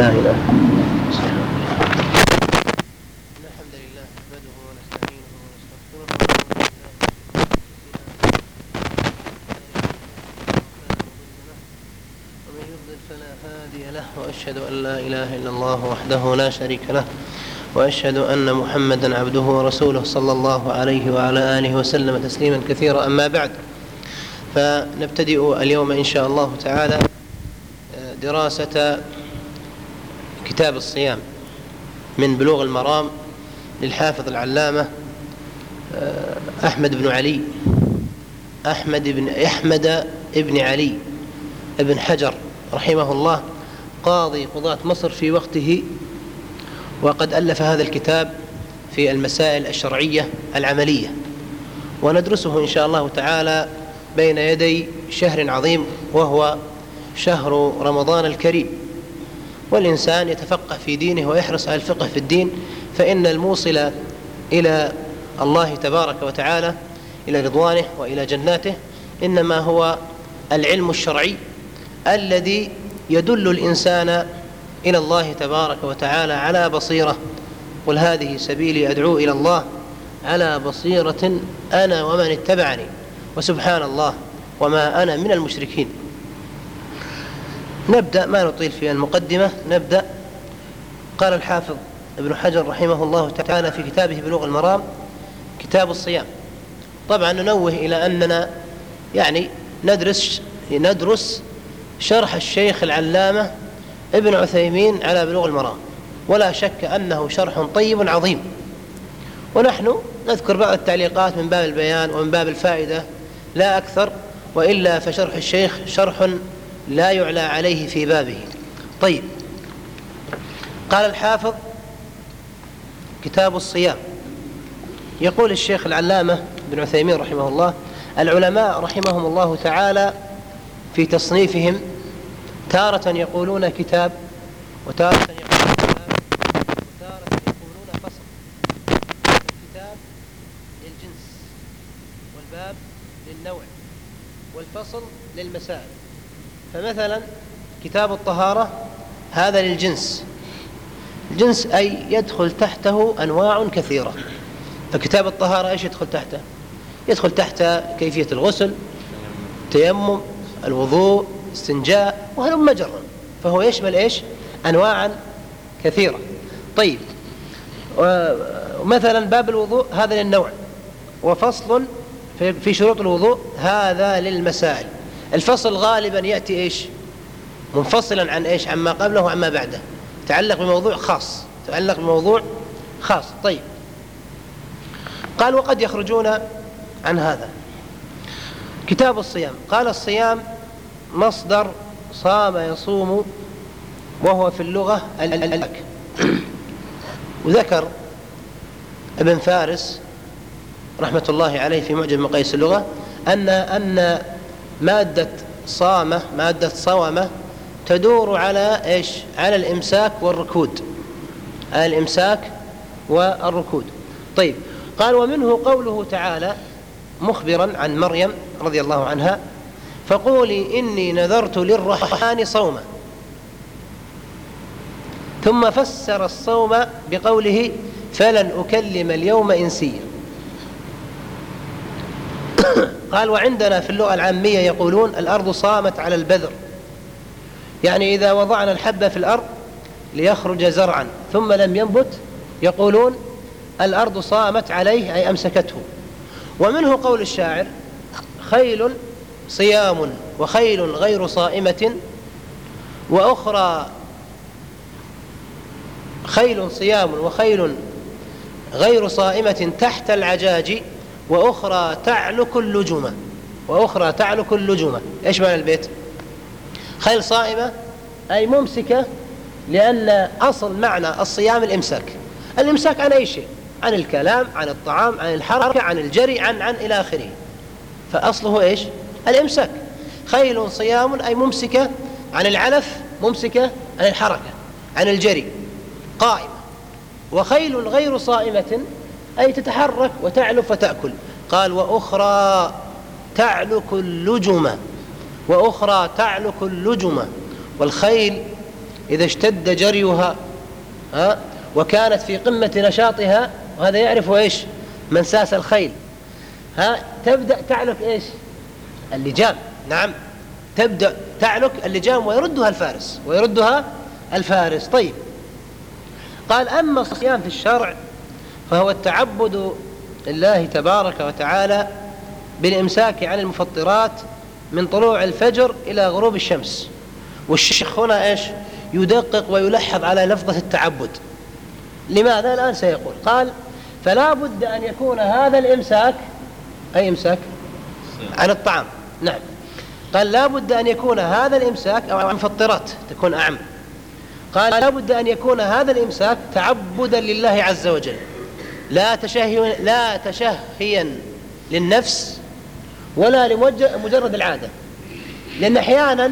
لا إله الحمد لله نحمده ونستعينه ونستغفره ومن يضلل فلا هادي له وأشهد أن لا إله إلا الله وحده لا شريك له وأشهد أن محمدا عبده ورسوله صلى الله عليه وعلى آله وسلم تسليما كثيرا. أما بعد فنبتدئ اليوم إن شاء الله تعالى دراسة كتاب الصيام من بلوغ المرام للحافظ العلامة أحمد بن علي أحمد بن أحمد بن علي بن حجر رحمه الله قاضي قضاة مصر في وقته وقد ألف هذا الكتاب في المسائل الشرعية العملية. وندرسه إن شاء الله تعالى بين يدي شهر عظيم وهو شهر رمضان الكريم. والإنسان يتفقه في دينه ويحرص على الفقه في الدين فإن الموصل إلى الله تبارك وتعالى إلى رضوانه وإلى جناته إنما هو العلم الشرعي الذي يدل الإنسان إلى الله تبارك وتعالى على بصيرة. قل هذه سبيلي أدعو إلى الله على بصيرة أنا ومن اتبعني وسبحان الله وما أنا من المشركين. نبدأ ما نطيل في المقدمة. نبدأ. قال الحافظ ابن حجر رحمه الله تعالى في كتابه بلوغ المرام كتاب الصيام. طبعا ننوه إلى أننا يعني ندرس ندرس شرح الشيخ العلامة ابن عثيمين على بلوغ المرام. ولا شك أنه شرح طيب عظيم. ونحن نذكر بعض التعليقات من باب البيان ومن باب الفائدة لا أكثر وإلا فشرح الشيخ شرح لا يعلى عليه في بابه. طيب. قال الحافظ كتاب الصيام. يقول الشيخ العلامة ابن عثيمين رحمه الله العلماء رحمهم الله تعالى في تصنيفهم تارة يقولون كتاب وتارة يقولون باب وتارة يقولون فصل. الكتاب للجنس والباب للنوع والفصل للمسائل. فمثلا كتاب الطهارة هذا للجنس. الجنس أي يدخل تحته أنواع كثيرة. فكتاب الطهارة إيش يدخل تحته؟ يدخل تحت كيفية الغسل تيمم الوضوء استنجاء وهلم مجرا فهو يشمل إيش؟ انواعا كثيرة. طيب ومثلا باب الوضوء هذا للنوع. وفصل في شروط الوضوء هذا للمسائل. الفصل غالبا يأتي إيش؟ منفصلا عن إيش؟ عما قبله وعما بعده. تعلق بموضوع خاص. تعلق بموضوع خاص. طيب. قال وقد يخرجون عن هذا. كتاب الصيام. قال الصيام مصدر صام يصوم وهو في اللغة الأك وذكر ابن فارس رحمة الله عليه في معجم مقاييس اللغة أن أن مادة صامة مادة صومة تدور على إيش؟ على الإمساك والركود. على الإمساك والركود. طيب قال ومنه قوله تعالى مخبرا عن مريم رضي الله عنها فقولي إني نذرت للرحمن صوما. ثم فسر الصوم بقوله فلن أكلم اليوم إنسيا. قال وعندنا في اللغة العامية يقولون الأرض صامت على البذر. يعني إذا وضعنا الحبة في الأرض ليخرج زرعا ثم لم ينبت يقولون الأرض صامت عليه أي أمسكته. ومنه قول الشاعر خيل صيام وخيل غير صائمة وأخرى خيل صيام وخيل غير صائمة تحت العجاج وأخرى تعلك اللجمة وأخرى تعلك اللجمة إيش معنى البيت؟ خيل صائمة أي ممسكة لأن أصل معنى الصيام الإمساك. الإمساك عن أي شيء؟ عن الكلام عن الطعام عن الحركة عن الجري عن عن إلى آخره. فأصله إيش؟ الإمساك. خيل صيام أي ممسكة عن العلف ممسكة عن الحركة عن الجري قائمة. وخيل غير صائمة أي تتحرك وتعلف وتأكل قال وأخرى تعلك اللجمة وأخرى تعلك اللجمة والخيل إذا اشتد جريها ها وكانت في قمة نشاطها وهذا يعرف إيش؟ من ساس الخيل. ها تبدأ تعلق إيش؟ اللجام. نعم. تبدأ تعلق اللجام ويردها الفارس ويردها الفارس. طيب. قال أما الصيام في الشرع فهو التعبد لله تبارك وتعالى بالإمساك عن المفطرات من طلوع الفجر إلى غروب الشمس. والشيخ هنا إيش؟ يدقق ويلحظ على لفظة التعبد. لماذا؟ الآن سيقول. قال فلا بد أن يكون هذا الإمساك أي إمساك؟ عن الطعام. نعم. قال لا بد أن يكون هذا الإمساك أو المفطرات تكون أعم. قال لا بد أن يكون هذا الإمساك تعبدا لله عز وجل. لا تشهي لا تشهيا للنفس ولا لمجرد العادة. لأن أحيانا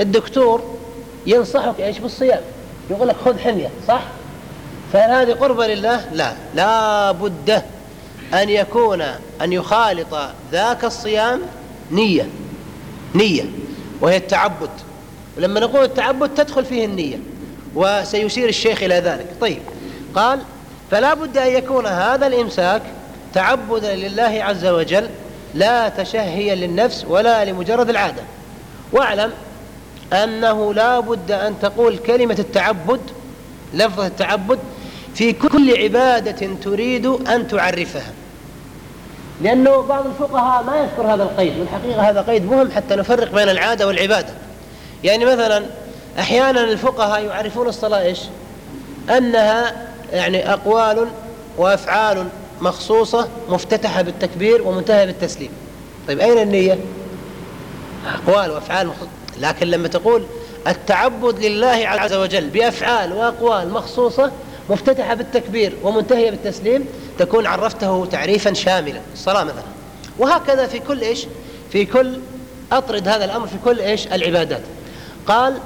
الدكتور ينصحك إيش بالصيام. يقول لك خذ حمية صح؟ فهل هذه قربة لله؟ لا. لا بد أن يكون أن يخالط ذاك الصيام نية. نية. وهي التعبد. ولما نقول التعبد تدخل فيه النية. وسيشير الشيخ إلى ذلك. طيب. قال فلا بد أن يكون هذا الإمساك تعبدا لله عز وجل لا تشهيا للنفس ولا لمجرد العادة. واعلم أنه لا بد أن تقول كلمة التعبد لفظة التعبد في كل عبادة تريد أن تعرفها. لأنه بعض الفقهاء ما يذكر هذا القيد والحقيقة هذا قيد مهم حتى نفرق بين العادة والعبادة. يعني مثلا أحيانا الفقهاء يعرفون الصلاة إيش؟ أنها يعني أقوال وأفعال مخصوصة مفتتحة بالتكبير ومنتهى بالتسليم. طيب أين النية؟ أقوال وأفعال مخصوصة. لكن لما تقول التعبد لله عز وجل بأفعال وأقوال مخصوصة مفتتحة بالتكبير ومنتهية بالتسليم تكون عرفته تعريفا شاملا. الصلاة مثلا. وهكذا في كل إيش؟ في كل أطرد هذا الأمر في كل إيش؟ العبادات. قال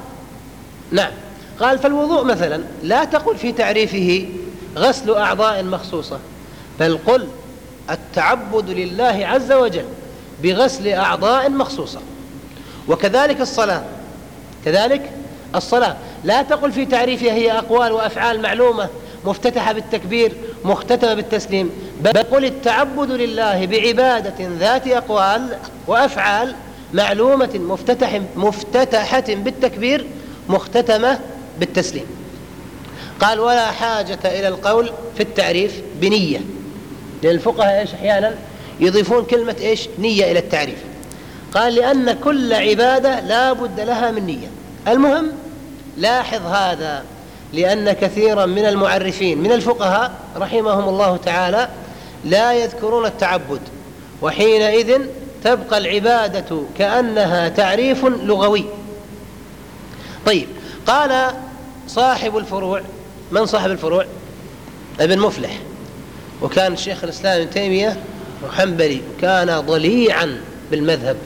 نعم. قال فالوضوء مثلا لا تقل في تعريفه غسل أعضاء مخصوصة بل قل التعبد لله عز وجل بغسل أعضاء مخصوصة. وكذلك الصلاة كذلك الصلاة. لا تقل في تعريفها هي أقوال وأفعال معلومة مفتتحة بالتكبير مختتمة بالتسليم بل قل التعبد لله بعبادة ذات أقوال وأفعال معلومة مفتتح مفتتحة بالتكبير مختتمة بالتسليم. قال ولا حاجة إلى القول في التعريف بنية. لأن الفقهاء إيش أحيانا يضيفون كلمة إيش؟ نية إلى التعريف. قال لأن كل عبادة لا بد لها من نية. المهم لاحظ هذا لأن كثيرا من المعرفين من الفقهاء رحمهم الله تعالى لا يذكرون التعبد وحينئذ تبقى العبادة كأنها تعريف لغوي. طيب قال صاحب الفروع. من صاحب الفروع؟ ابن مفلح. وكان شيخ الإسلام ابن تيمية وحنبلي كان ضليعا بالمذهب.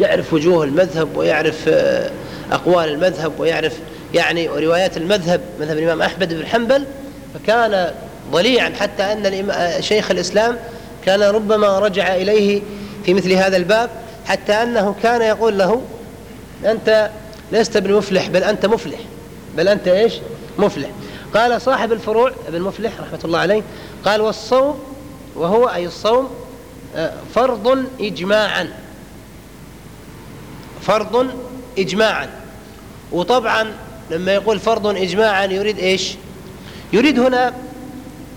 يعرف وجوه المذهب ويعرف آه، أقوال المذهب ويعرف يعني روايات المذهب. مذهب الإمام أحمد بن حنبل. فكان ضليعا حتى أن آه، شيخ الإسلام كان ربما رجع إليه في مثل هذا الباب حتى أنه كان يقول له أنت لست بمفلح بل أنت مفلح. بل أنت إيش؟ مفلح. قال صاحب الفروع ابن مفلح رحمة الله عليه قال والصوم وهو أي الصوم آه، فرض إجماعا. فرض إجماعا. وطبعا لما يقول فرض إجماعا يريد إيش؟ يريد هنا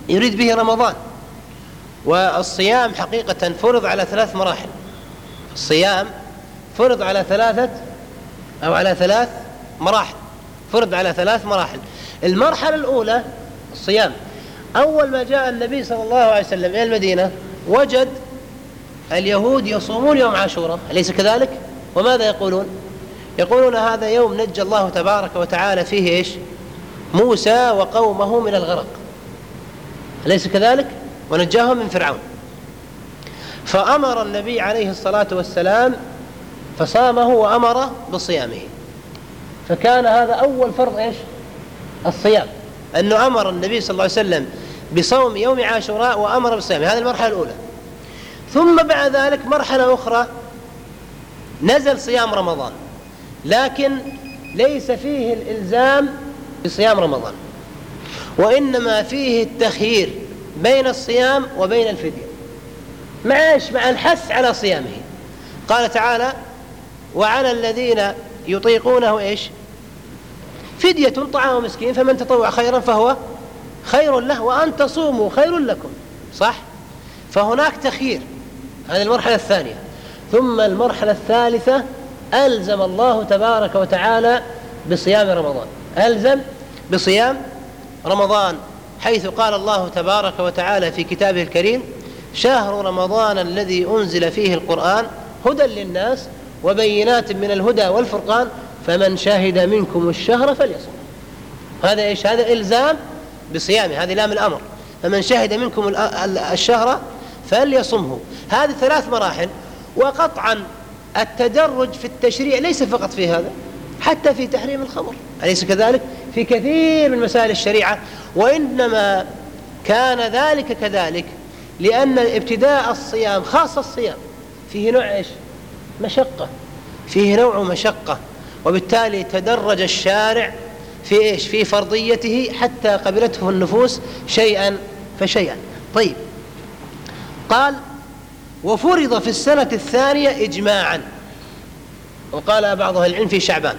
يريد به رمضان. والصيام حقيقة فرض على ثلاث مراحل. الصيام فرض على ثلاثة أو على ثلاث مراحل. فرض على ثلاث مراحل. المرحلة الأولى الصيام. أول ما جاء النبي صلى الله عليه وسلم إلى المدينة وجد اليهود يصومون يوم عاشوراء. أليس كذلك؟ وماذا يقولون؟ يقولون هذا يوم نجى الله تبارك وتعالى فيه إيش؟ موسى وقومه من الغرق. أليس كذلك؟ ونجاهم من فرعون. فأمر النبي عليه الصلاة والسلام فصامه وأمر بصيامه. فكان هذا أول فرض إيش؟ الصيام. أنه أمر النبي صلى الله عليه وسلم بصوم يوم عاشوراء وأمر بالصيام. هذه المرحلة الأولى. ثم بعد ذلك مرحلة أخرى. نزل صيام رمضان. لكن ليس فيه الإلزام بصيام رمضان. وإنما فيه التخيير بين الصيام وبين الفدية. مع إيش؟ مع الحث على صيامه. قال تعالى وعلى الذين يطيقونه إيش؟ فدية طعام مسكين فمن تطوع خيرا فهو خير له وأن تصوموا خير لكم صح؟ فهناك تخيير هذه المرحلة الثانية ثم المرحلة الثالثة ألزم الله تبارك وتعالى بصيام رمضان ألزم بصيام رمضان حيث قال الله تبارك وتعالى في كتابه الكريم شهر رمضان الذي أنزل فيه القرآن هدى للناس وبينات من الهدى والفرقان فمن شهد منكم الشهر فليصم. هذا إيش؟ هذا إلزام بصيامه هذه لام الأمر. فمن شهد منكم الشهر فليصمه. هذه ثلاث مراحل وقطعا التدرج في التشريع ليس فقط في هذا حتى في تحريم الخمر. أليس كذلك؟ في كثير من مسائل الشريعة. وإنما كان ذلك كذلك لأن ابتداء الصيام خاص الصيام فيه نوع إيش؟ مشقة. فيه نوع مشقة وبالتالي تدرج الشارع في إيش؟ في فرضيته حتى قبلته النفوس شيئا فشيئا. طيب. قال وفرض في السنة الثانية إجماعا. وقال بعض أهل العلم في شعبان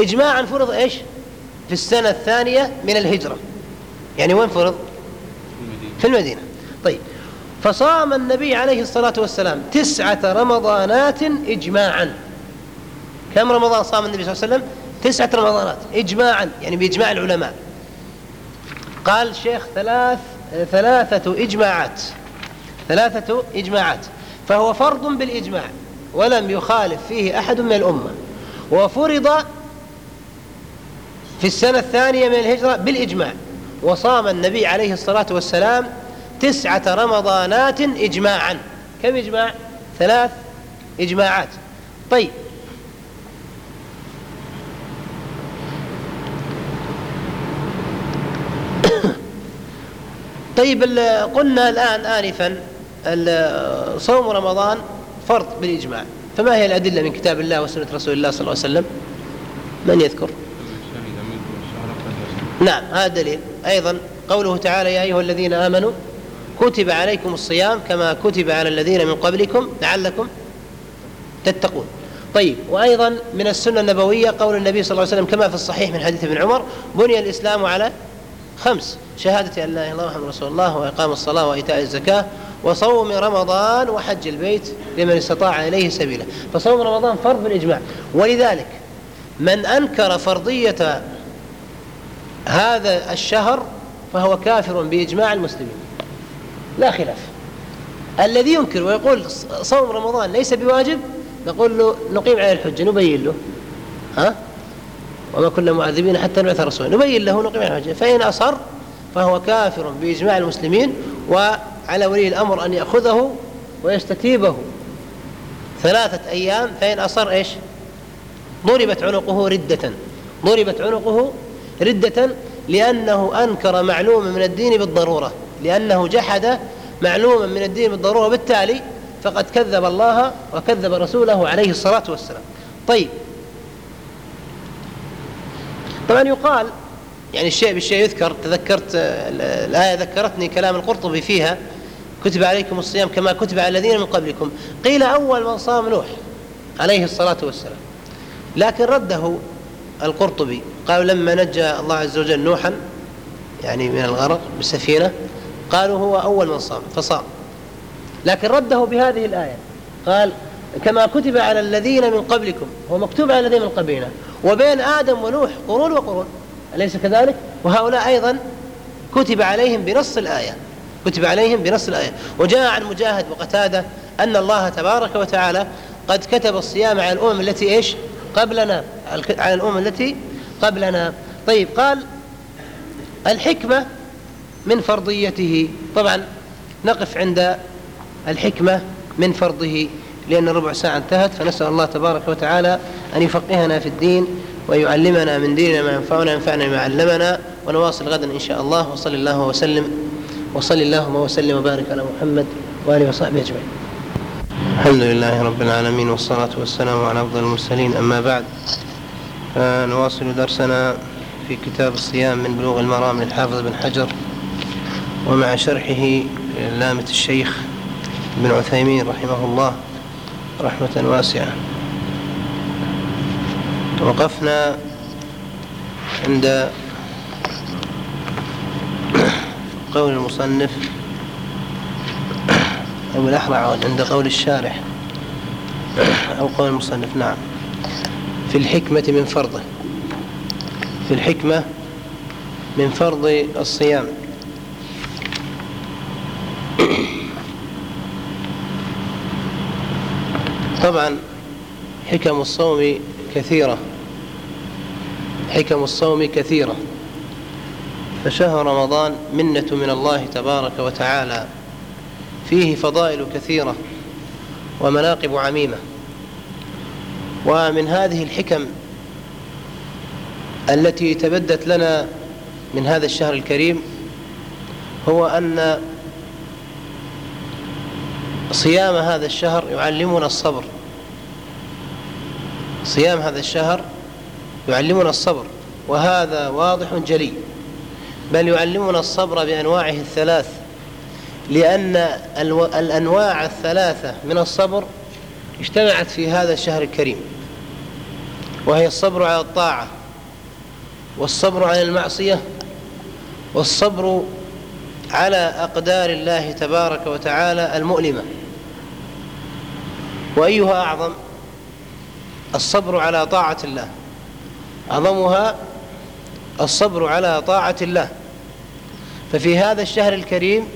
إجماعا فرض إيش؟ في السنة الثانية من الهجرة. يعني وين فرض؟ في المدينة. فصام النبي عليه الصلاة والسلام تسعة رمضانات إجماعا. كم رمضان صام النبي صلى الله عليه وسلم؟ تسعة رمضانات إجماعا يعني بإجماع العلماء. قال الشيخ ثلاث ثلاثة إجماعات ثلاثة إجماعات. فهو فرض بالإجماع ولم يخالف فيه أحد من الأمة. وفرض في السنة الثانية من الهجرة بالإجماع. وصام النبي عليه الصلاة والسلام تسعة رمضانات إجماعا. كم إجماع؟ ثلاث إجماعات. طيب. طيب قلنا الآن آنفا صوم رمضان فرض بالإجماع. فما هي الأدلة من كتاب الله وسنة رسول الله صلى الله عليه وسلم؟ من يذكر؟ نعم هذا دليل. أيضا قوله تعالى يا أيها الذين آمنوا كتب عليكم الصيام كما كتب على الذين من قبلكم لعلكم تتقون. طيب وأيضا من السنة النبوية قول النبي صلى الله عليه وسلم كما في الصحيح من حديث ابن عمر بني الإسلام على خمس شهادة أن لا إله إلا الله محمد رسول الله وإقام الصلاة وإيتاء الزكاة وصوم رمضان وحج البيت لمن استطاع إليه سبيلا. فصوم رمضان فرض بالإجماع. ولذلك من أنكر فرضية هذا الشهر فهو كافر بإجماع المسلمين. لا خلاف. الذي ينكر ويقول صوم رمضان ليس بواجب نقول له نقيم عليه الحجة نبين له. ها؟ وما كنا معذبين حتى نبعث رسولا. نبين له نقيم عليه الحجة. فإن أصر فهو كافر بإجماع المسلمين وعلى ولي الأمر أن يأخذه ويستتيبه. ثلاثة أيام فإن أصر إيش؟ ضربت عنقه ردة. ضربت عنقه ردة لأنه أنكر معلوما من الدين بالضرورة. لأنه جحد معلوما من الدين بالضرورة بالتالي فقد كذب الله وكذب رسوله عليه الصلاة والسلام. طيب. طبعا يقال يعني الشيء بالشيء يذكر تذكرت الآية ذكرتني كلام القرطبي فيها كتب عليكم الصيام كما كتب على الذين من قبلكم. قيل أول من صام نوح عليه الصلاة والسلام. لكن رده القرطبي قالوا لما نجى الله عز وجل نوحا يعني من الغرق بالسفينة قالوا هو أول من صام فصام. لكن رده بهذه الآية قال كما كتب على الذين من قبلكم هو مكتوب على الذين من قبلنا وبين آدم ونوح قرون وقرون. أليس كذلك؟ وهؤلاء أيضا كتب عليهم بنص الآية كتب عليهم بنص الآية. وجاء عن مجاهد وقتادة أن الله تبارك وتعالى قد كتب الصيام على الأمم التي إيش؟ قبلنا. على الأمم التي قبلنا. طيب قال الحكمة من فرضيته. طبعا نقف عند الحكمة من فرضه لأن ربع ساعة انتهت. فنسأل الله تبارك وتعالى أن يفقهنا في الدين ويعلمنا من ديننا ما ينفعنا ينفعنا ما علمنا. ونواصل غدا إن شاء الله. وصلى الله وسلم. وصلى اللهم وسلم وبارك على محمد وآله وصحبه أجمعين. الحمد لله رب العالمين والصلاة والسلام على أفضل المرسلين. أما بعد نواصل درسنا في كتاب الصيام من بلوغ المرام للحافظ بن حجر. ومع شرحه لامة الشيخ بن عثيمين رحمه الله رحمة واسعة. وقفنا عند قول المصنف أو الأحرى عند قول الشارح أو قول المصنف نعم. في الحكمة من فرضه في الحكمة من فرض الصيام. طبعا حكم الصوم كثيرة. حكم الصوم كثيرة. فشهر رمضان منة من الله تبارك وتعالى. فيه فضائل كثيرة ومناقب عميمة. ومن هذه الحكم التي تبدت لنا من هذا الشهر الكريم هو أن صيام هذا الشهر يعلمنا الصبر. صيام هذا الشهر يعلمنا الصبر وهذا واضح جلي. بل يعلمنا الصبر بأنواعه الثلاث لأن الأنواع الثلاثة من الصبر اجتمعت في هذا الشهر الكريم. وهي الصبر على الطاعة والصبر على المعصية والصبر على أقدار الله تبارك وتعالى المؤلمة. وأيها أعظم الصبر على طاعة الله. أعظمها الصبر على طاعة الله. ففي هذا الشهر الكريم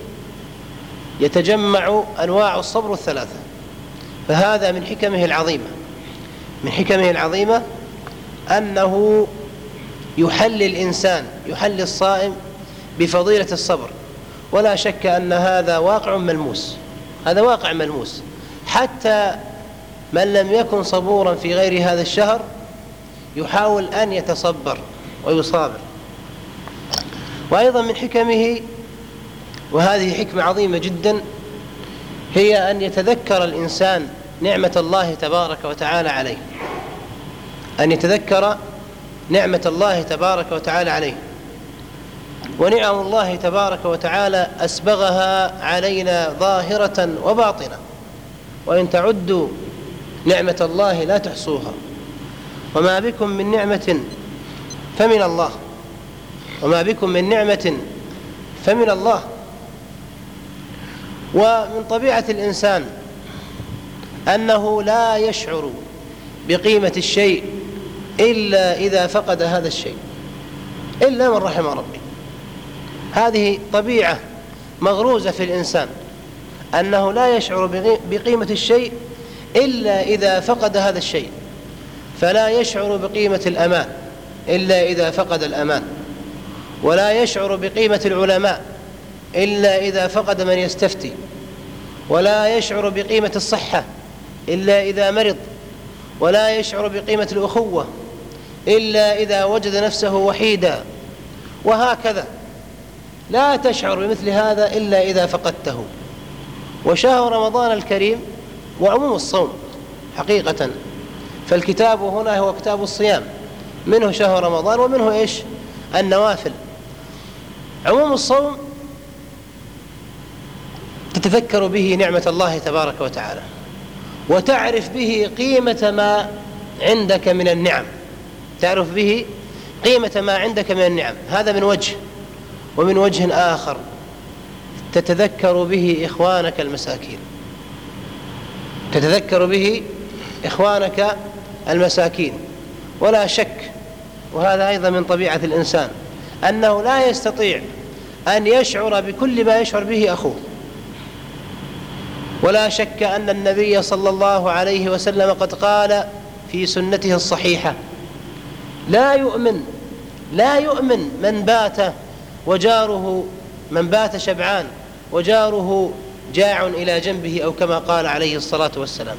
يتجمع أنواع الصبر الثلاثة. فهذا من حكمه العظيمة. من حكمه العظيمة أنه يحل الإنسان يحل الصائم بفضيلة الصبر. ولا شك أن هذا واقع ملموس. هذا واقع ملموس. حتى من لم يكن صبورا في غير هذا الشهر يحاول أن يتصبر ويصابر. وأيضا من حكمه وهذه حكمة عظيمة جدا هي أن يتذكر الإنسان نعمة الله تبارك وتعالى عليه. أن يتذكر نعمة الله تبارك وتعالى عليه. ونعم الله تبارك وتعالى أسبغها علينا ظاهرة وباطنة. وإن تعدوا نعمة الله لا تحصوها. وما بكم من نعمة فمن الله. وما بكم من نعمة فمن الله. ومن طبيعة الإنسان أنه لا يشعر بقيمة الشيء إلا إذا فقد هذا الشيء. إلا من رحم ربي. هذه طبيعة مغروزة في الإنسان أنه لا يشعر بقيمة الشيء إلا إذا فقد هذا الشيء فلا يشعر بقيمة الأمان إلا إذا فقد الأمان ولا يشعر بقيمة العلماء إلا إذا فقد من يستفتي ولا يشعر بقيمة الصحة إلا إذا مرض ولا يشعر بقيمة الأخوة إلا إذا وجد نفسه وحيدا وهكذا. لا تشعر بمثل هذا إلا إذا فقدته. وشهر رمضان الكريم وعموم الصوم حقيقة. فالكتاب هنا هو كتاب الصيام. منه شهر رمضان ومنه إيش؟ النوافل. عموم الصوم تتذكر به نعمة الله تبارك وتعالى وتعرف به قيمة ما عندك من النعم. تعرف به قيمة ما عندك من النعم. هذا من وجه ومن وجه آخر تتذكر به إخوانك المساكين. تتذكر به إخوانك المساكين. ولا شك وهذا أيضا من طبيعة الإنسان أنه لا يستطيع أن يشعر بكل ما يشعر به أخوه. ولا شك أن النبي صلى الله عليه وسلم قد قال في سنته الصحيحة لا يؤمن لا يؤمن من بات وجاره من بات شبعان وجاره جاع إلى جنبه أو كما قال عليه الصلاة والسلام.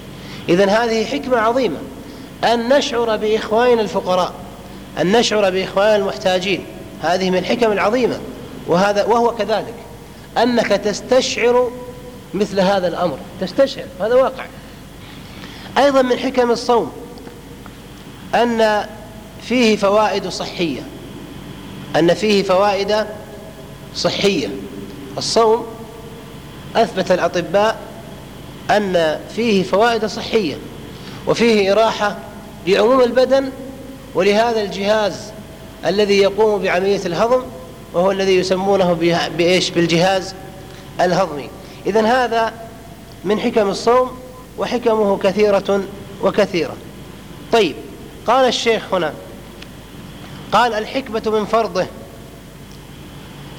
إذن هذه حكمة عظيمة. أن نشعر بإخواننا الفقراء أن نشعر بإخواننا المحتاجين. هذه من الحكم العظيمة. وهذا وهو كذلك. أنك تستشعر مثل هذا الأمر. تستشعر هذا واقع. أيضا من حكم الصوم أن فيه فوائد صحية. أن فيه فوائد صحية. الصوم أثبت الأطباء أن فيه فوائد صحية وفيه إراحة لعموم البدن ولهذا الجهاز الذي يقوم بعملية الهضم وهو الذي يسمونه بإيش؟ بالجهاز الهضمي. إذا هذا من حكم الصوم وحكمه كثيرة وكثيرة. طيب قال الشيخ هنا قال الحكمة من فرضه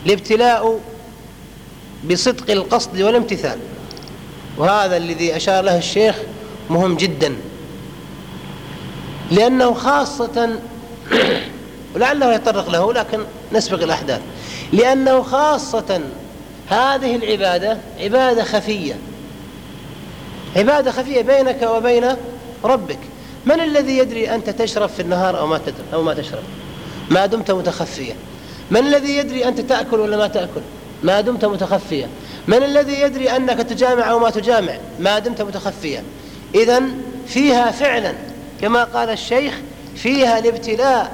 الابتلاء بصدق القصد والامتثال. وهذا الذي أشار له الشيخ مهم جدا. لأنه خاصة ولعله يتطرق له لكن نسبق الأحداث. لأنه خاصة هذه العبادة عبادة خفية. عبادة خفية بينك وبين ربك. من الذي يدري أنت تشرب في النهار أو ما أو ما تشرب؟ ما دمت متخفيا. من الذي يدري أنت تأكل ولا ما تأكل؟ ما دمت متخفيا. من الذي يدري أنك تجامع أو ما تجامع؟ ما دمت متخفيا. إذا فيها فعلا كما قال الشيخ فيها الابتلاء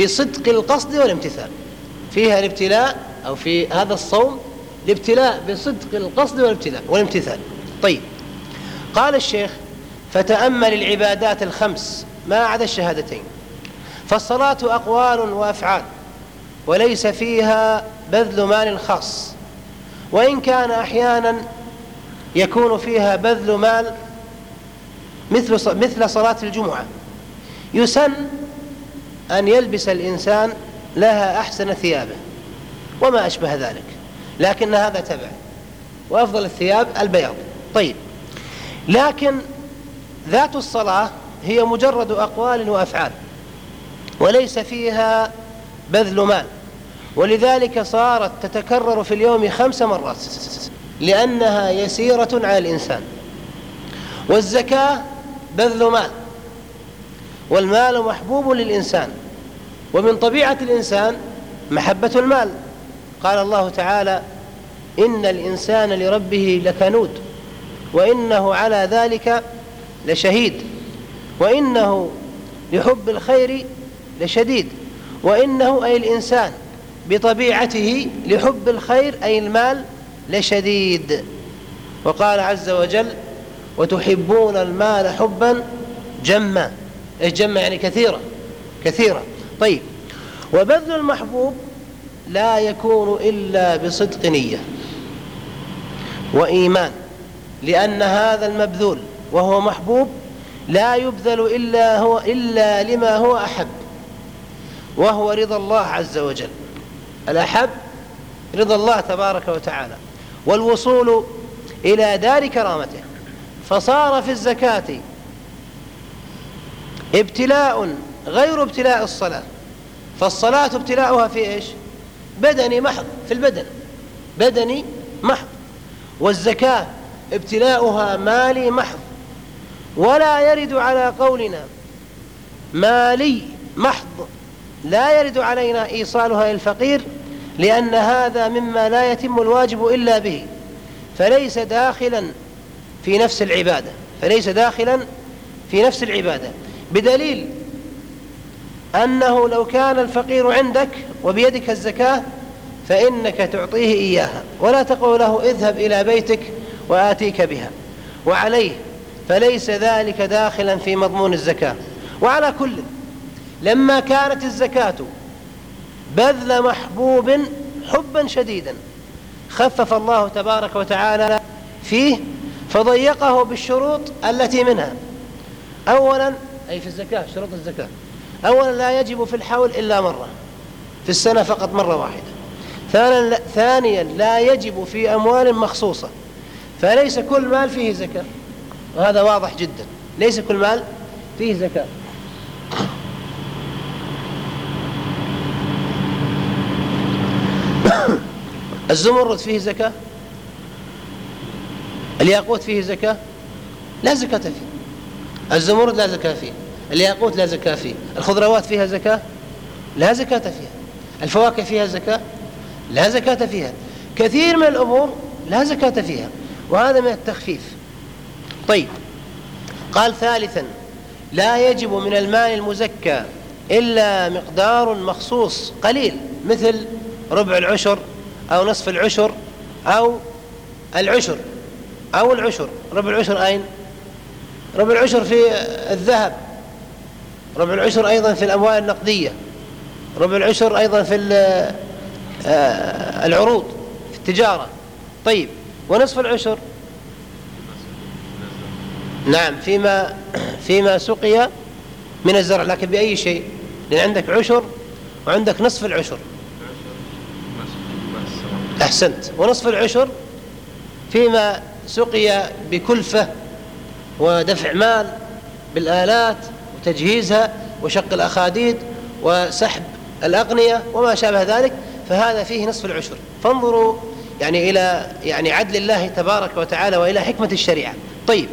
بصدق القصد والامتثال. فيها الابتلاء أو في هذا الصوم الابتلاء بصدق القصد والابتلاء والامتثال. طيب. قال الشيخ فتأمل العبادات الخمس ما عدا الشهادتين. فالصلاة أقوال وأفعال وليس فيها بذل مال خاص. وإن كان أحيانا يكون فيها بذل مال مثل مثل صلاة الجمعة. يسن أن يلبس الإنسان لها أحسن ثيابه وما أشبه ذلك. لكن هذا تبع. وأفضل الثياب البياض. طيب. لكن ذات الصلاة هي مجرد أقوال وأفعال وليس فيها بذل مال. ولذلك صارت تتكرر في اليوم خمس مرات لأنها يسيرة على الإنسان. والزكاة بذل مال والمال محبوب للإنسان. ومن طبيعة الإنسان محبة المال. قال الله تعالى إن الإنسان لربه لكنود وإنه على ذلك لشهيد وإنه لحب الخير لشديد وإنه أي الإنسان بطبيعته لحب الخير أي المال لشديد. وقال عز وجل وتحبون المال حبا جما. إيش جما يعني كثيرا كثيرا طيب وبذل المحبوب لا يكون إلا بصدق نية وإيمان لأن هذا المبذول وهو محبوب لا يبذل إلا, هو إلا لما هو أحب وهو رضا الله عز وجل. الأحب رضا الله تبارك وتعالى والوصول إلى دار كرامته فصار في الزكاة ابتلاء غير ابتلاء الصلاة فالصلاة ابتلاؤها في إيش؟ بدني محض في البدن بدني محض والزكاة ابتلاؤها مالي محض ولا يرد على قولنا مالي محض. لا يرد علينا إيصالها للفقير لأن هذا مما لا يتم الواجب إلا به فليس داخلا في نفس العبادة فليس داخلا في نفس العبادة. بدليل أنه لو كان الفقير عندك وبيدك الزكاة فإنك تعطيه إياها ولا تقول له اذهب إلى بيتك وآتيك بها. وعليه فليس ذلك داخلا في مضمون الزكاة. وعلى كل لما كانت الزكاة بذل محبوب حبا شديدا خفف الله تبارك وتعالى فيه فضيقه بالشروط التي منها. أولا أي في الزكاة شروط الزكاة. أولا لا يجب في الحول إلا مرة في السنة فقط مرة واحدة. ثانيا لا يجب في أموال مخصوصة. فليس كل مال فيه زكاة وهذا واضح جدا. ليس كل مال فيه زكاة. الزمرد فيه زكاة؟ الياقوت فيه زكاة؟ لا زكاة فيه. الزمرد لا زكاة فيه. الياقوت لا زكاة فيه. الخضروات فيها زكاة؟ لا زكاة فيها. الفواكه فيها زكاة؟ لا زكاة فيها. كثير من الأمور لا زكاة فيها وهذا من التخفيف. طيب قال ثالثا لا يجب من المال المزكى إلا مقدار مخصوص قليل مثل ربع العشر أو نصف العشر أو العشر أو العشر. ربع العشر أين؟ ربع العشر في الذهب. ربع العشر أيضا في الأموال النقدية. ربع العشر أيضا في آه، العروض في التجارة. طيب ونصف العشر؟ نعم فيما فيما سقي من الزرع لكن بأي شيء؟ لأن عندك عشر وعندك نصف العشر. أحسنت. ونصف العشر فيما سقي بكلفة ودفع مال بالآلات وتجهيزها وشق الأخاديد وسحب الأغنية وما شابه ذلك فهذا فيه نصف العشر. فانظروا يعني إلى يعني عدل الله تبارك وتعالى وإلى حكمة الشريعة. طيب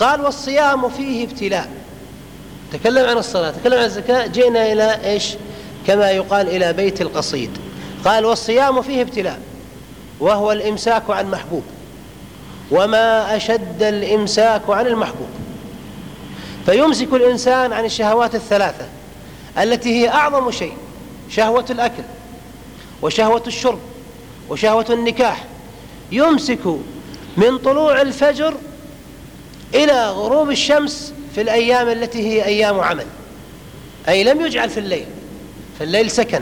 قال والصيام فيه ابتلاء. تكلم عن الصلاة تكلم عن الزكاة جئنا إلى إيش؟ كما يقال إلى بيت القصيد. قال والصيام فيه ابتلاء. وهو الإمساك عن محبوب. وما أشد الإمساك عن المحبوب. فيمسك الإنسان عن الشهوات الثلاثة التي هي أعظم شيء شهوة الأكل وشهوة الشرب وشهوة النكاح. يمسك من طلوع الفجر إلى غروب الشمس في الأيام التي هي أيام عمل. أي لم يجعل في الليل فالليل سكن.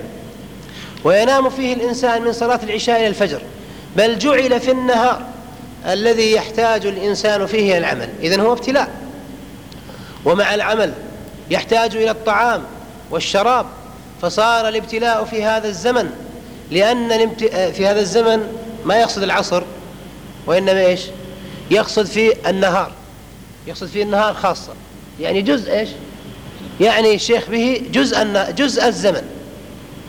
وينام فيه الإنسان من صلاة العشاء إلى الفجر. بل جعل في النهار الذي يحتاج الإنسان فيه إلى العمل. إذن هو ابتلاء. ومع العمل يحتاج إلى الطعام والشراب. فصار الابتلاء في هذا الزمن لأن في هذا الزمن ما يقصد العصر وإنما إيش؟ يقصد في النهار. يقصد في النهار خاصة. يعني جزء إيش؟ يعني الشيخ به جزء جزء الزمن.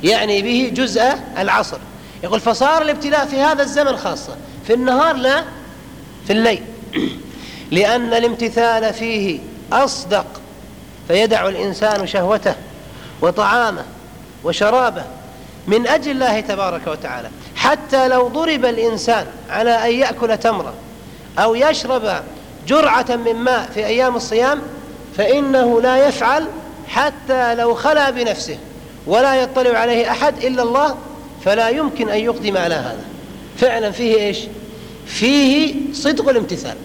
يعني به جزء العصر. يقول فصار الابتلاء في هذا الزمن خاصة في النهار لا في الليل. لأن الامتثال فيه أصدق فيدع الإنسان شهوته وطعامه وشرابه من أجل الله تبارك وتعالى. حتى لو ضرب الإنسان على أن يأكل تمرة أو يشرب جرعة من ماء في أيام الصيام فإنه لا يفعل حتى لو خلا بنفسه ولا يطلع عليه أحد إلا الله فلا يمكن أن يقدم على هذا. فعلا فيه إيش؟ فيه صدق الامتثال.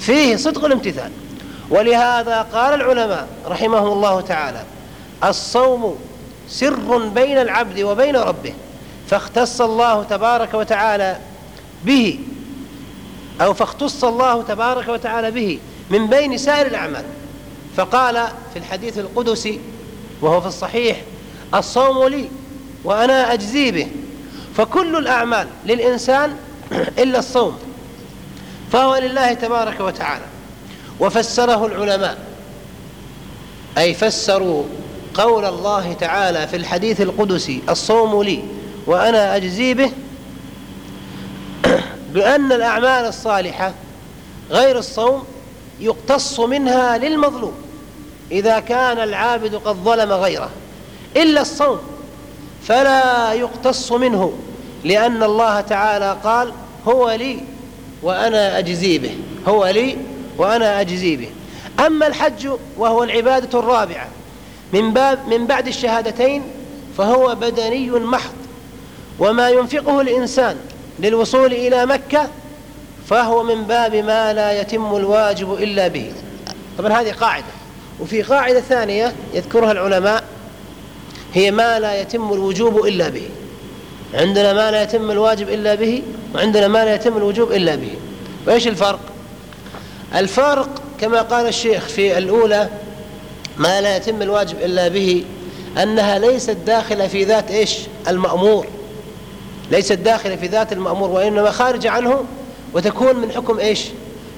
فيه صدق الامتثال. ولهذا قال العلماء رحمهم الله تعالى الصوم سر بين العبد وبين ربه فاختص الله تبارك وتعالى به أو فاختص الله تبارك وتعالى به من بين سائر الأعمال. فقال في الحديث القدسي وهو في الصحيح الصوم لي وأنا أجزي به. فكل الأعمال للإنسان إلا الصوم فهو لله تبارك وتعالى. وفسره العلماء أي فسروا قول الله تعالى في الحديث القدسي الصوم لي وأنا أجزي به بأن الأعمال الصالحة غير الصوم يقتص منها للمظلوم إذا كان العابد قد ظلم غيره. إلا الصوم فلا يقتص منه لأن الله تعالى قال هو لي وأنا أجزي به هو لي وأنا أجزي به. أما الحج وهو العبادة الرابعة من, باب من بعد الشهادتين فهو بدني محض. وما ينفقه الإنسان للوصول إلى مكة فهو من باب ما لا يتم الواجب إلا به. طبعا هذه قاعدة. وفي قاعدة ثانية يذكرها العلماء هي ما لا يتم الوجوب إلا به. عندنا ما لا يتم الواجب إلا به وعندنا ما لا يتم الوجوب إلا به. وإيش الفرق؟ الفرق كما قال الشيخ في الأولى ما لا يتم الواجب إلا به أنها ليست داخلة في ذات إيش؟ المأمور. ليست داخلة في ذات المأمور وإنما خارجة عنه وتكون من حكم إيش؟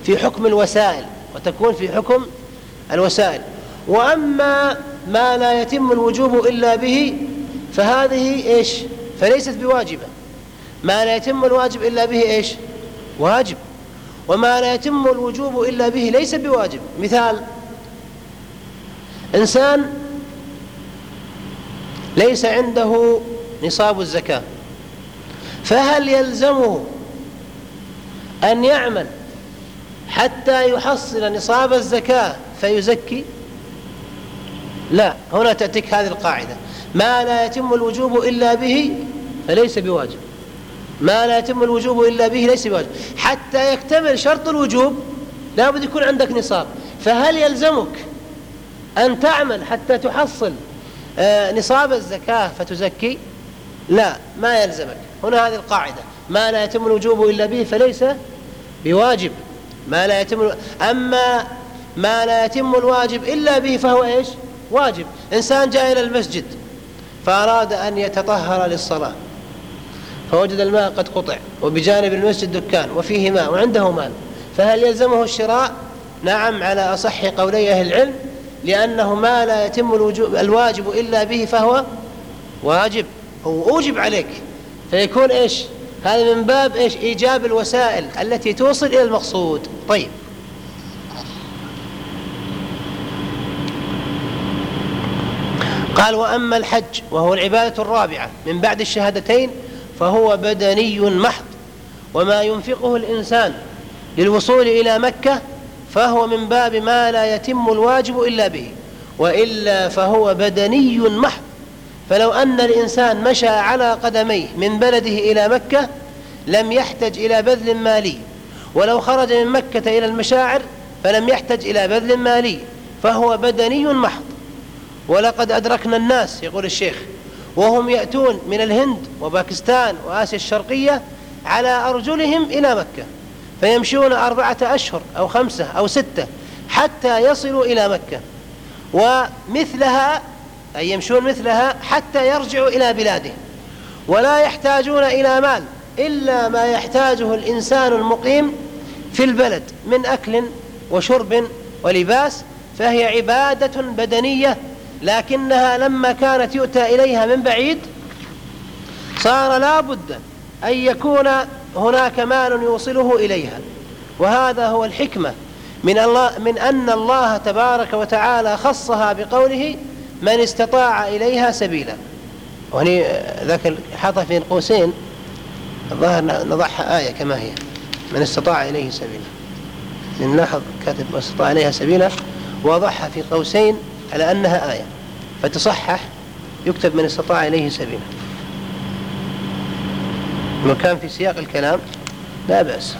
في حكم الوسائل وتكون في حكم الوسائل. وأما ما لا يتم الوجوب إلا به فهذه إيش؟ فليست بواجبة. ما لا يتم الواجب إلا به إيش؟ واجب. وما لا يتم الوجوب إلا به ليس بواجب. مثال إنسان ليس عنده نصاب الزكاة فهل يلزمه أن يعمل حتى يحصل نصاب الزكاة فيزكي؟ لا هنا تأتيك هذه القاعدة. ما لا يتم الوجوب إلا به فليس بواجب. ما لا يتم الوجوب إلا به ليس بواجب. حتى يكتمل شرط الوجوب لابد يكون عندك نصاب. فهل يلزمك أن تعمل حتى تحصل آه، نصاب الزكاة فتزكي؟ لا ما يلزمك. هنا هذه القاعدة. ما لا يتم الوجوب إلا به فليس بواجب. ما لا يتم أما ما لا يتم الواجب إلا به فهو إيش؟ واجب. إنسان جاء إلى المسجد فأراد أن يتطهر للصلاة فوجد الماء قد قطع وبجانب المسجد دكان وفيه ماء وعنده مال فهل يلزمه الشراء؟ نعم على أصح قولي أهل العلم لأنه ما لا يتم الواجب إلا به فهو واجب. هو أوجب عليك. فيكون إيش؟ هذا من باب إيش؟ إيجاب الوسائل التي توصل إلى المقصود. طيب. قال وأما الحج وهو العبادة الرابعة من بعد الشهادتين فهو بدني محض وما ينفقه الإنسان للوصول إلى مكة فهو من باب ما لا يتم الواجب إلا به وإلا فهو بدني محض فلو أن الإنسان مشى على قدميه من بلده إلى مكة لم يحتج إلى بذل مالي ولو خرج من مكة إلى المشاعر فلم يحتج إلى بذل مالي فهو بدني محض ولقد أدركنا الناس يقول الشيخ وهم يأتون من الهند وباكستان وآسيا الشرقية على أرجلهم إلى مكة فيمشون أربعة أشهر أو خمسة أو ستة حتى يصلوا إلى مكة ومثلها أي يمشون مثلها حتى يرجعوا إلى بلادهم ولا يحتاجون إلى مال إلا ما يحتاجه الإنسان المقيم في البلد من أكل وشرب ولباس فهي عبادة بدنية لكنها لما كانت يؤتى إليها من بعيد صار لا بد أن يكون هناك مال يوصله إليها. وهذا هو الحكمة. من, الله من أن الله تبارك وتعالى خصها بقوله من استطاع إليها سبيلا. وهني ذاك حط في قوسين الظاهر نضعها آية كما هي. من استطاع إليه سبيلا. نلاحظ كاتب من استطاع إليها سبيلا وضعها في قوسين على أنها آية. فتصحح يكتب من استطاع إليه سبيلا. لو كان في سياق الكلام لا بأس.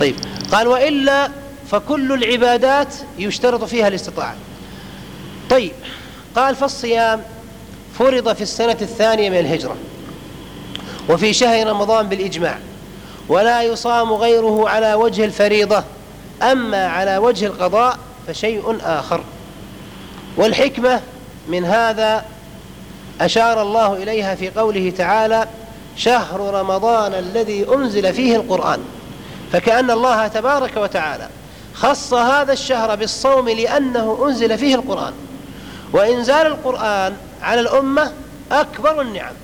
طيب. قال وإلا فكل العبادات يشترط فيها الاستطاعة. طيب. قال فالصيام فرض في السنة الثانية من الهجرة وفي شهر رمضان بالإجماع ولا يصام غيره على وجه الفريضة أما على وجه القضاء فشيء آخر. والحكمة من هذا أشار الله إليها في قوله تعالى شهر رمضان الذي أنزل فيه القرآن فكأن الله تبارك وتعالى خص هذا الشهر بالصوم لأنه أنزل فيه القرآن. وإنزال القرآن على الأمة أكبر النعم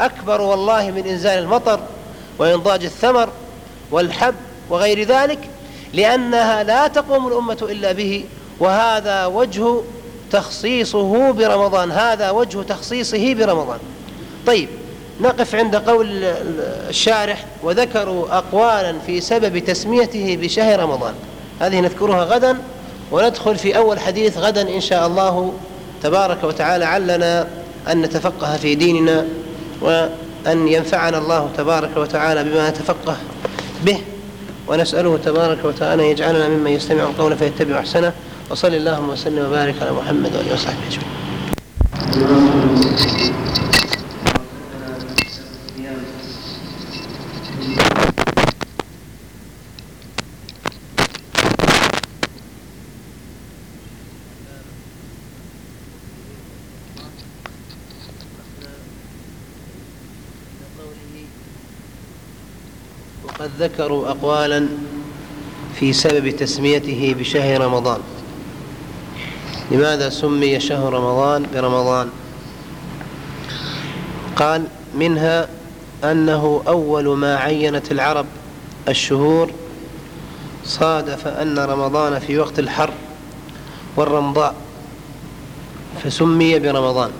أكبر والله من إنزال المطر وإنضاج الثمر والحب وغير ذلك لأنها لا تقوم الأمة إلا به وهذا وجه تخصيصه برمضان. هذا وجه تخصيصه برمضان. طيب نقف عند قول الشارح وذكروا أقوالا في سبب تسميته بشهر رمضان. هذه نذكرها غدا وندخل في أول حديث غدا إن شاء الله تبارك وتعالى علنا أن نتفقه في ديننا وأن ينفعنا الله تبارك وتعالى بما نتفقه به ونسأله تبارك وتعالى يجعلنا ممن يستمع القول فيتبع أحسنه. وصل اللهم وسلم وبارك على محمد وآله وصحبه أجمعين. وقد ذكروا أقوالا في سبب تسميته بشهر رمضان. لماذا سمي شهر رمضان برمضان؟ قال منها أنه أول ما عينت العرب الشهور صادف أن رمضان في وقت الحر والرمضاء فسمي برمضان.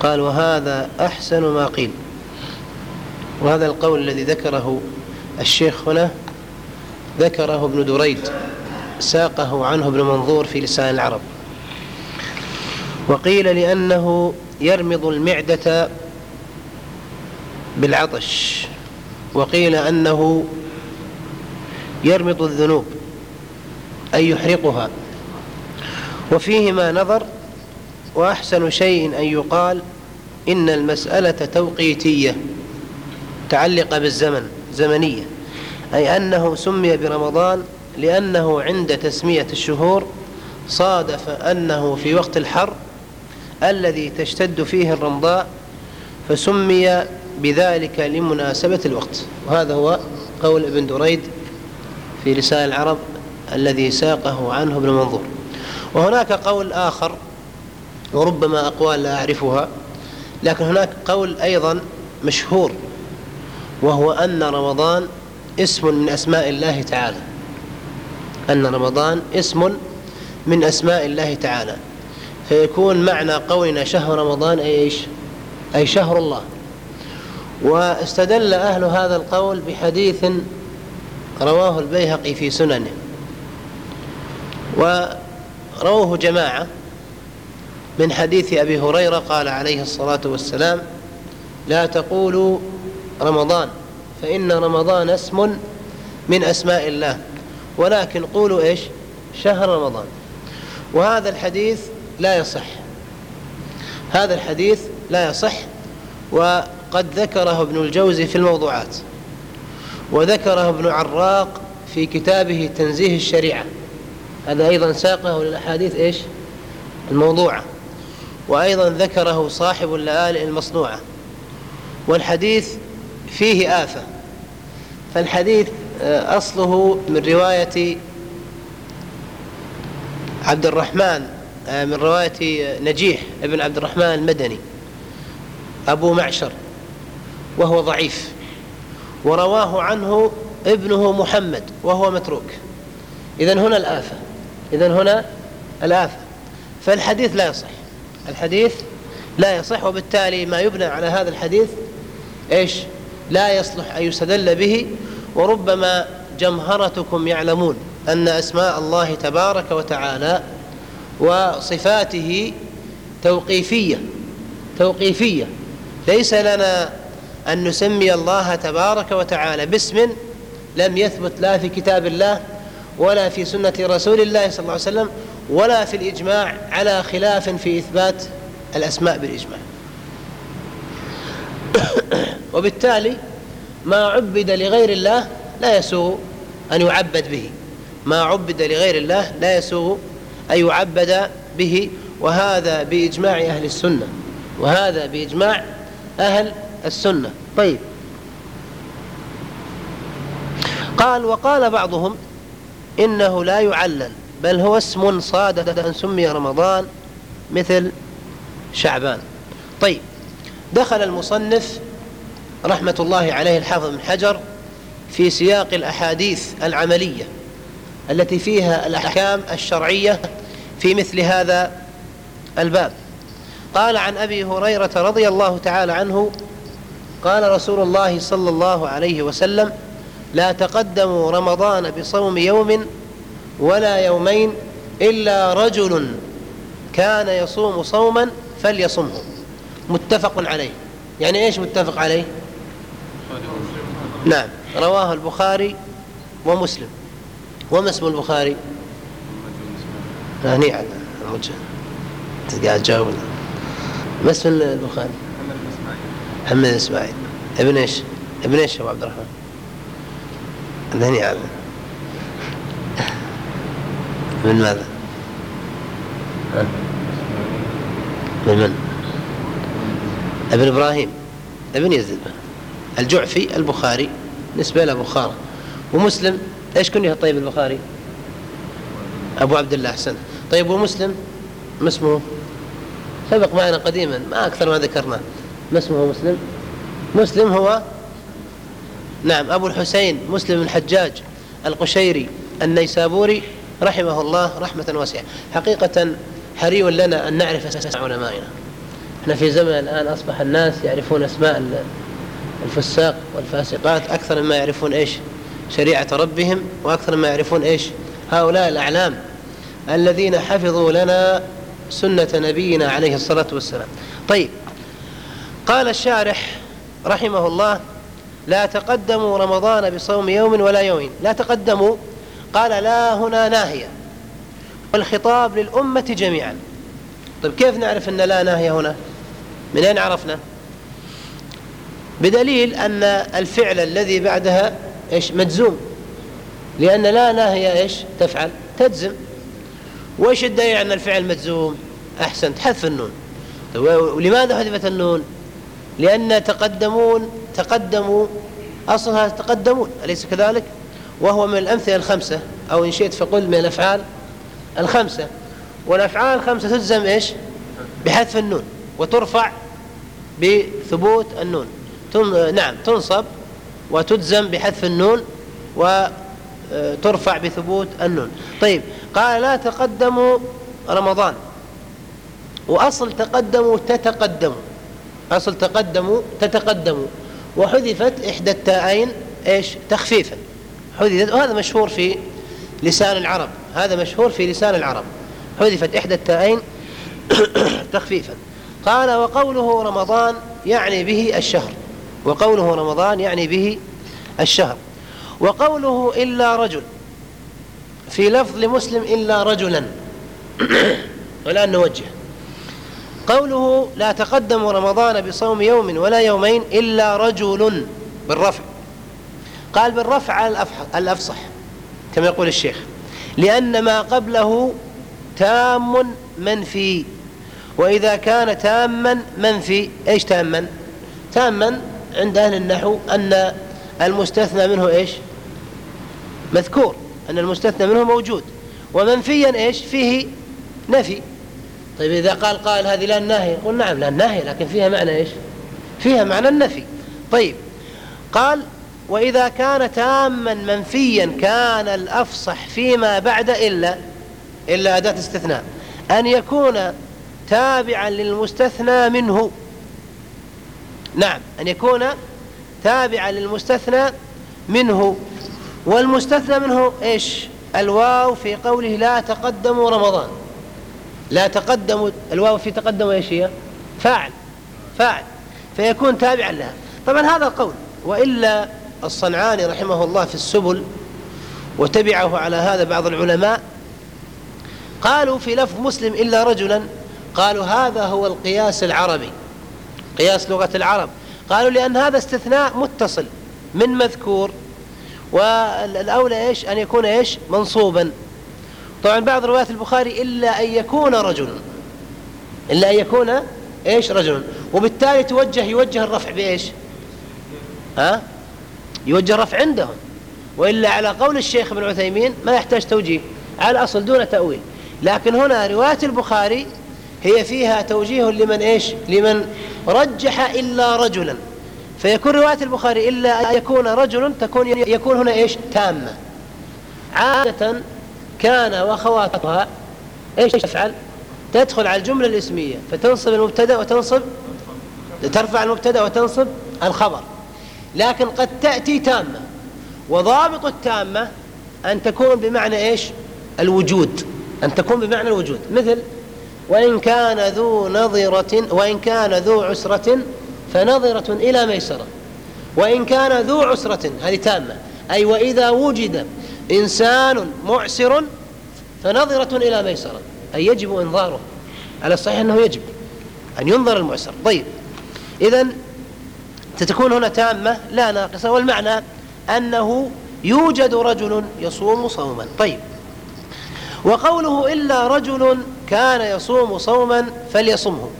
قال وهذا أحسن ما قيل. وهذا القول الذي ذكره الشيخ هنا ذكره ابن دريد. ساقه عنه ابن منظور في لسان العرب. وقيل لأنه يرمض المعدة بالعطش. وقيل أنه يرمض الذنوب أي يحرقها. وفيهما نظر وأحسن شيء أن يقال إن المسألة توقيتية متعلقة بالزمن زمنية. أي أنه سمي برمضان لأنه عند تسمية الشهور صادف أنه في وقت الحر الذي تشتد فيه الرمضاء فسمي بذلك لمناسبة الوقت. وهذا هو قول ابن دريد في رسائل العرب الذي ساقه عنه ابن منظور. وهناك قول آخر وربما أقوال لا أعرفها لكن هناك قول أيضا مشهور وهو أن رمضان اسم من أسماء الله تعالى. أن رمضان اسم من أسماء الله تعالى. فيكون معنى قولنا شهر رمضان أي إيش؟ أي شهر الله. واستدل أهل هذا القول بحديث رواه البيهقي في سننه. ورواه جماعة من حديث أبي هريرة قال عليه الصلاة والسلام لا تقولوا رمضان فإن رمضان اسم من أسماء الله. ولكن قولوا إيش؟ شهر رمضان. وهذا الحديث لا يصح. هذا الحديث لا يصح وقد ذكره ابن الجوزي في الموضوعات. وذكره ابن عراق في كتابه تنزيه الشريعة. هذا أيضا ساقه للأحاديث إيش؟ الموضوعة. وأيضا ذكره صاحب اللآلئ المصنوعة. والحديث فيه آفة. فالحديث أصله من رواية عبد الرحمن آه، من رواية نجيح ابن عبد الرحمن المدني أبو معشر وهو ضعيف ورواه عنه ابنه محمد وهو متروك. إذن هنا الآفة إذن هنا الآفة. فالحديث لا يصح الحديث لا يصح وبالتالي ما يبنى على هذا الحديث إيش؟ لا يصلح أن يستدل به وربما جمهرتكم يعلمون أن أسماء الله تبارك وتعالى وصفاته توقيفية توقيفية. ليس لنا أن نسمي الله تبارك وتعالى باسم لم يثبت لا في كتاب الله ولا في سنة رسول الله صلى الله عليه وسلم ولا في الإجماع على خلاف في إثبات الأسماء بالإجماع. وبالتالي ما عبد لغير الله لا يسوغ أن يعبد به. ما عبد لغير الله لا يسوغ أن يعبد به. وهذا بإجماع أهل السنة. وهذا بإجماع أهل السنة. طيب. قال وقال بعضهم إنه لا يعلل بل هو اسم صادة أن سمي رمضان مثل شعبان. طيب. دخل المصنف رحمة الله عليه الحافظ بن حجر في سياق الأحاديث العملية التي فيها الأحكام الشرعية في مثل هذا الباب. قال عن أبي هريرة رضي الله تعالى عنه قال رسول الله صلى الله عليه وسلم لا تقدموا رمضان بصوم يوم ولا يومين إلا رجل كان يصوم صوما فليصمه. متفق عليه. يعني إيش متفق عليه؟ نعم. رواه البخاري ومسلم. وما اسم البخاري؟ هنيئا على قاعد تجاوب ما اسم البخاري؟ محمد إسماعيل. ابن إيش؟ ابن إيش أبو عبد الرحمن؟ هنيئا من ماذا؟ من من؟ ابن إبراهيم. ابن يزيد. الجعفي البخاري نسبة إلى بخارى ومسلم إيش كنيه طيب البخاري؟ أبو عبد الله أحسن. طيب ومسلم؟ ما اسمه؟ سبق معنا قديما ما أكثر ما ذكرناه ما اسمه مسلم؟ مسلم هو؟ نعم أبو الحسين مسلم الحجاج القشيري النيسابوري رحمه الله رحمة واسعة. حقيقة حري لنا أن نعرف أسماء علمائنا. إحنا في زمن الآن أصبح الناس يعرفون أسماء الفساق والفاسقات أكثر مما يعرفون إيش؟ شريعة ربهم وأكثر مما يعرفون إيش؟ هؤلاء الأعلام الذين حفظوا لنا سنة نبينا عليه الصلاة والسلام. طيب قال الشارح رحمه الله لا تقدموا رمضان بصوم يوم ولا يومين لا تقدموا. قال لا هنا ناهية. والخطاب للأمة جميعا. طيب كيف نعرف أن لا ناهية هنا؟ من أين عرفنا؟ بدليل أن الفعل الذي بعدها إيش؟ مجزوم. لأن لا ناهية إيش؟ تفعل تجزم. وإيش الدليل أن الفعل مجزوم؟ أحسنت حذف النون. طيب ولماذا حذفت النون؟ لأن تقدمون تقدموا أصلها تقدمون أليس كذلك؟ وهو من الأمثلة الخمسة أو إن شئت فقل من الأفعال الخمسة. والأفعال الخمسة تجزم إيش؟ بحذف النون وترفع بثبوت النون. نعم تنصب وتجزم بحذف النون وترفع بثبوت النون. طيب قال لا تقدموا رمضان. وأصل تقدموا تتقدموا. أصل تقدموا تتقدموا. وحذفت إحدى التاءين إيش؟ تخفيفا. حذفت وهذا مشهور في لسان العرب. هذا مشهور في لسان العرب. حذفت إحدى التاءين تخفيفا. قال وقوله رمضان يعني به الشهر. وقوله رمضان يعني به الشهر. وقوله إلا رجل. في لفظ لمسلم إلا رجلا. والآن نوجه. قوله لا تقدموا رمضان بصوم يوم ولا يومين إلا رجل بالرفع. قال بالرفع على الأفصح كما يقول الشيخ. لأن ما قبله تام منفي وإذا كان تاما منفي إيش تاما؟ تاما عند أهل النحو أن المستثنى منه إيش؟ مذكور أن المستثنى منه موجود. ومنفيا إيش؟ فيه نفي. طيب إذا قال قال هذه لا الناهية قل نعم لا الناهية لكن فيها معنى إيش؟ فيها معنى النفي. طيب قال وإذا كان تاما منفيا كان الأفصح فيما بعد إلا إلا أداة استثناء. أن يكون تابعا للمستثنى منه. نعم. أن يكون تابعا للمستثنى منه. والمستثنى منه إيش؟ الواو في قوله لا تقدموا رمضان. لا تقدموا الواو في تقدموا إيش هي؟ فاعل. فاعل. فيكون تابعا لها. طبعا هذا قول وإلا الصنعاني رحمه الله في السبل وتبعه على هذا بعض العلماء قالوا في لفظ مسلم إلا رجلا قالوا هذا هو القياس العربي. قياس لغة العرب. قالوا لأن هذا استثناء متصل من مذكور والأولى إيش؟ أن يكون إيش؟ منصوبا. طبعا بعض روايات البخاري إلا أن يكون رجل إلا أن يكون إيش؟ رجل وبالتالي توجه يوجه الرفع بإيش؟ ها؟ يوجه الرفع عندهم. وإلا على قول الشيخ ابن عثيمين ما يحتاج توجيه على الأصل دون تأويل. لكن هنا رواية البخاري هي فيها توجيه لمن إيش؟ لمن رجح إلا رجلا. فيكون رواية البخاري إلا أن يكون رجل تكون يكون هنا إيش؟ تامة. عادة كان وأخواتها إيش تفعل؟ تدخل على الجملة الإسمية فتنصب المبتدأ وتنصب ترفع المبتدأ وتنصب الخبر. لكن قد تأتي تامة وضابط التامة أن تكون بمعنى إيش؟ الوجود. أن تكون بمعنى الوجود. مثل وإن كان ذو نظرة وإن كان ذو عسرة فنظرة إلى ميسرة. وإن كان ذو عسرة هذه تامة أي وإذا وجد إنسان معسر فنظرة إلى ميسرة أي يجب إنظاره. على الصحيح أنه يجب أن ينظر المعسر. طيب إذا ستكون هنا تامة لا ناقصة والمعنى أنه يوجد رجل يصوم صوما. طيب. وقوله إلا رجل كان يصوم صوما فليصمه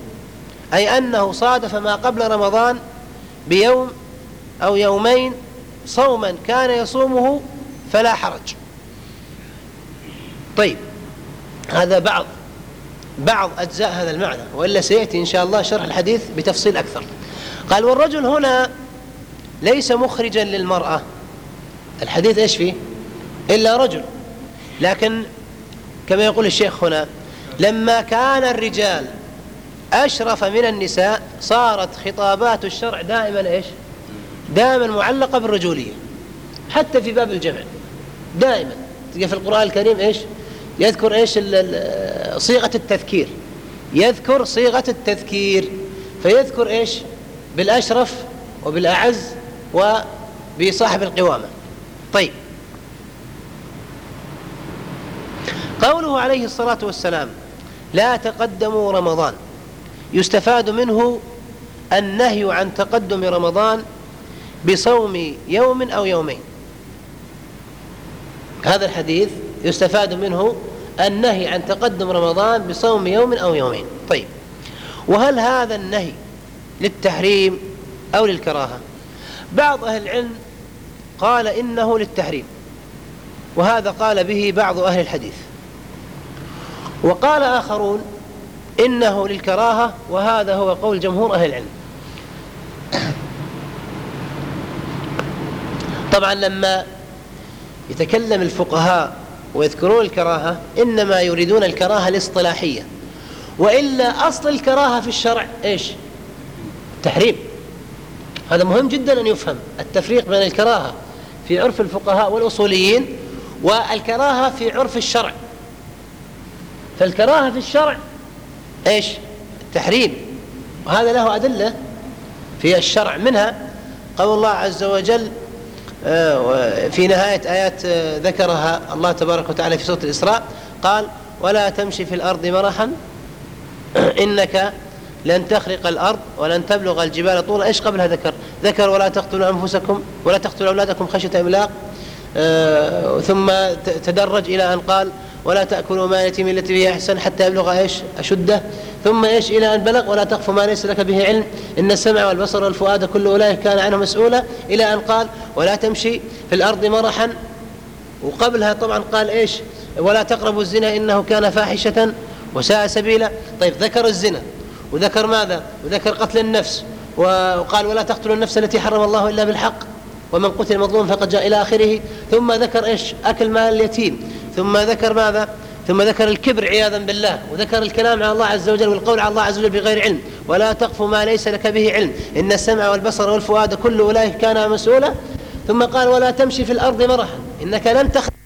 أي أنه صادف ما قبل رمضان بيوم أو يومين صوما كان يصومه فلا حرج. طيب هذا بعض بعض أجزاء هذا المعنى وإلا سيأتي إن شاء الله شرح الحديث بتفصيل أكثر. قال والرجل هنا ليس مخرجا للمرأة. الحديث إيش فيه؟ إلا رجل. لكن كما يقول الشيخ هنا لما كان الرجال أشرف من النساء صارت خطابات الشرع دائما إيش؟ دائما معلقة بالرجولية حتى في باب الجمع دائما. تلقى في القرآن الكريم إيش؟ يذكر إيش؟ صيغة التذكير. يذكر صيغة التذكير فيذكر إيش؟ بالأشرف وبالأعز وبصاحب القوامة. طيب قوله عليه الصلاة والسلام لا تقدموا رمضان. يستفاد منه النهي عن تقدم رمضان بصوم يوم أو يومين. هذا الحديث يستفاد منه النهي عن تقدم رمضان بصوم يوم أو يومين. طيب وهل هذا النهي للتحريم أو للكراهة؟ بعض أهل العلم قال إنه للتحريم وهذا قال به بعض أهل الحديث. وقال آخرون إنه للكراهة وهذا هو قول جمهور أهل العلم. طبعا لما يتكلم الفقهاء ويذكرون الكراهة إنما يريدون الكراهة الاصطلاحية. وإلا أصل الكراهة في الشرع إيش؟ تحريم. هذا مهم جدا أن يفهم التفريق بين الكراهة في عرف الفقهاء والأصوليين والكراهة في عرف الشرع. فالكراهة في الشرع. إيش؟ التحريم. وهذا له أدلة في الشرع منها قول الله عز وجل آه، في نهاية آيات آه، ذكرها الله تبارك وتعالى في سورة الإسراء قال ولا تمشي في الأرض مرحا إنك لن تخرق الأرض ولن تبلغ الجبال طولا. إيش قبلها ذكر؟ ذكر ولا تقتلوا أنفسكم ولا تقتلوا أولادكم خشية إملاق آه، ثم تدرج إلى أن قال ولا تأكلوا ما اليتيم التي هي أحسن حتى يبلغ إيش؟ أشده. ثم إيش؟ إلى أن بلغ ولا تقف ما ليس لك به علم. إن السمع والبصر والفؤاد كل أولئك كان عنه مسؤولا. إلى أن قال ولا تمشي في الأرض مرحا. وقبلها طبعا قال إيش؟ ولا تقربوا الزنا إنه كان فاحشة وساء سبيلا. طيب ذكر الزنا. وذكر ماذا؟ وذكر قتل النفس. وقال ولا تقتلوا النفس التي حرم الله إلا بالحق. ومن قتل مظلوم فقد جاء إلى آخره. ثم ذكر إيش؟ أكل مال اليتيم. ثم ذكر ماذا؟ ثم ذكر الكبر عياذا بالله. وذكر الكلام على الله عز وجل والقول على الله عز وجل بغير علم. ولا تقف ما ليس لك به علم. إن السمع والبصر والفؤاد كل أولئك كان مسؤولا. ثم قال ولا تمشي في الأرض مرحا. إنك لن تخرج